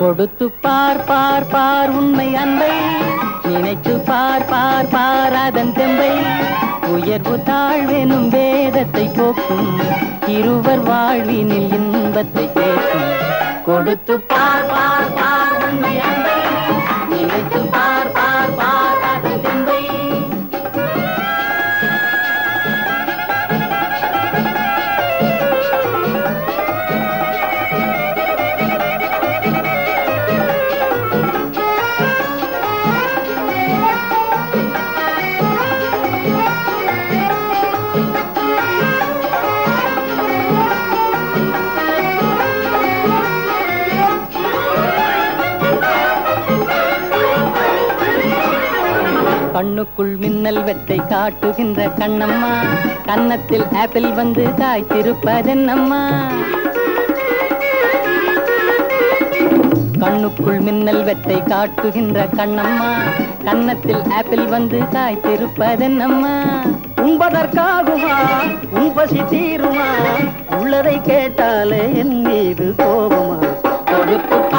கொடுத்து பார் பார் பார் உண்மை அன்பை. நினைத்து பார் பார் பார் அதன் தெம்பை. உயர்வு தாழ்வெனும் வேதத்தை போக்கும். இருவர் வாழ்வினில் இன்பத்தை கேட்கும். கொடுத்து பார் பார் கண்ணுக்குள் மின்னல் வெட்டை காட்டுகின்ற கண்ணம்மா. கன்னத்தில் ஆப்பிள் வந்து காய்த்திருப்பதென்னம்மா. கண்ணுக்குள் மின்னல் வெட்டை காட்டுகின்ற கண்ணம்மா. கன்னத்தில் ஆப்பிள் வந்து காய்த்திருப்பதென்னம்மா. உண்பதற்காகுமா? உன் பசி தீருமா? உள்ளதை கேட்டாலே என் மீது கோபமா? கொடுத்து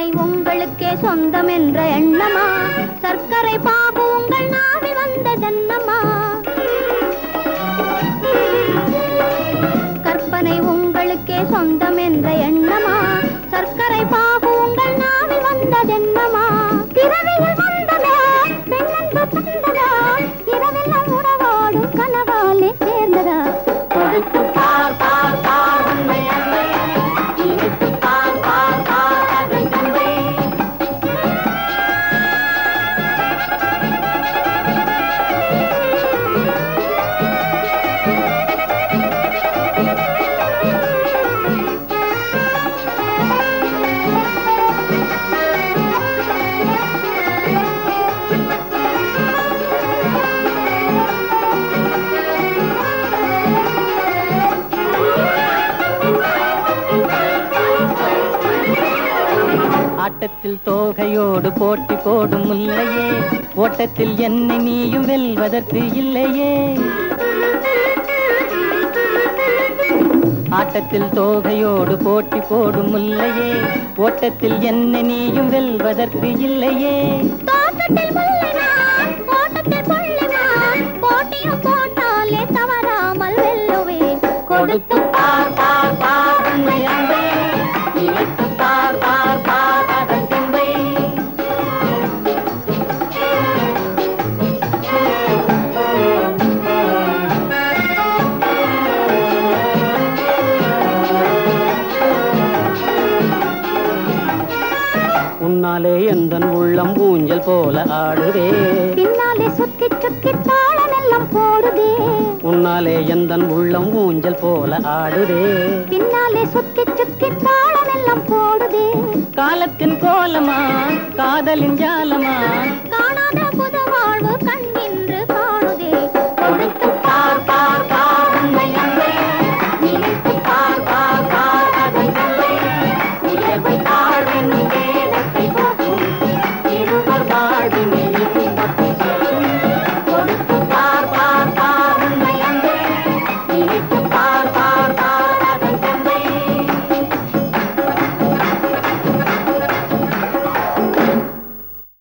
கற்பனை உங்களுக்கே சொந்தம் என்ற எண்ணமா? சர்க்கரை பாபு உங்கள் நாவில் வந்த ஜன்னமா? கற்பனை உங்களுக்கே சொந்தம் என்ற எண்ணமா? ஆட்டத்தில் தோகையோடு போட்டி போடும் முல்லையே. ஓட்டத்தில் என்னை நீயும் வெல்வதற்கு இல்லையே. ஆட்டத்தில் தோகையோடு போட்டி போடும் முல்லையே. ஓட்டத்தில் என்னை நீயும் வெல்வதற்கு இல்லையே. கொடுத்து உன்னாலே எந்தன் உள்ளம் ஊஞ்சல் போல ஆடுதே. பின்னாலே சுத்தி சுத்தி தாளம் எல்லாம் போடுதே. உன்னாலே எந்தன் உள்ளம் ஊஞ்சல் போல ஆடுதே. பின்னாலே சுத்தி சுத்தி தாளம் எல்லாம் போடுதே. காலத்தின் கோலமா காதலின் ஜாலமா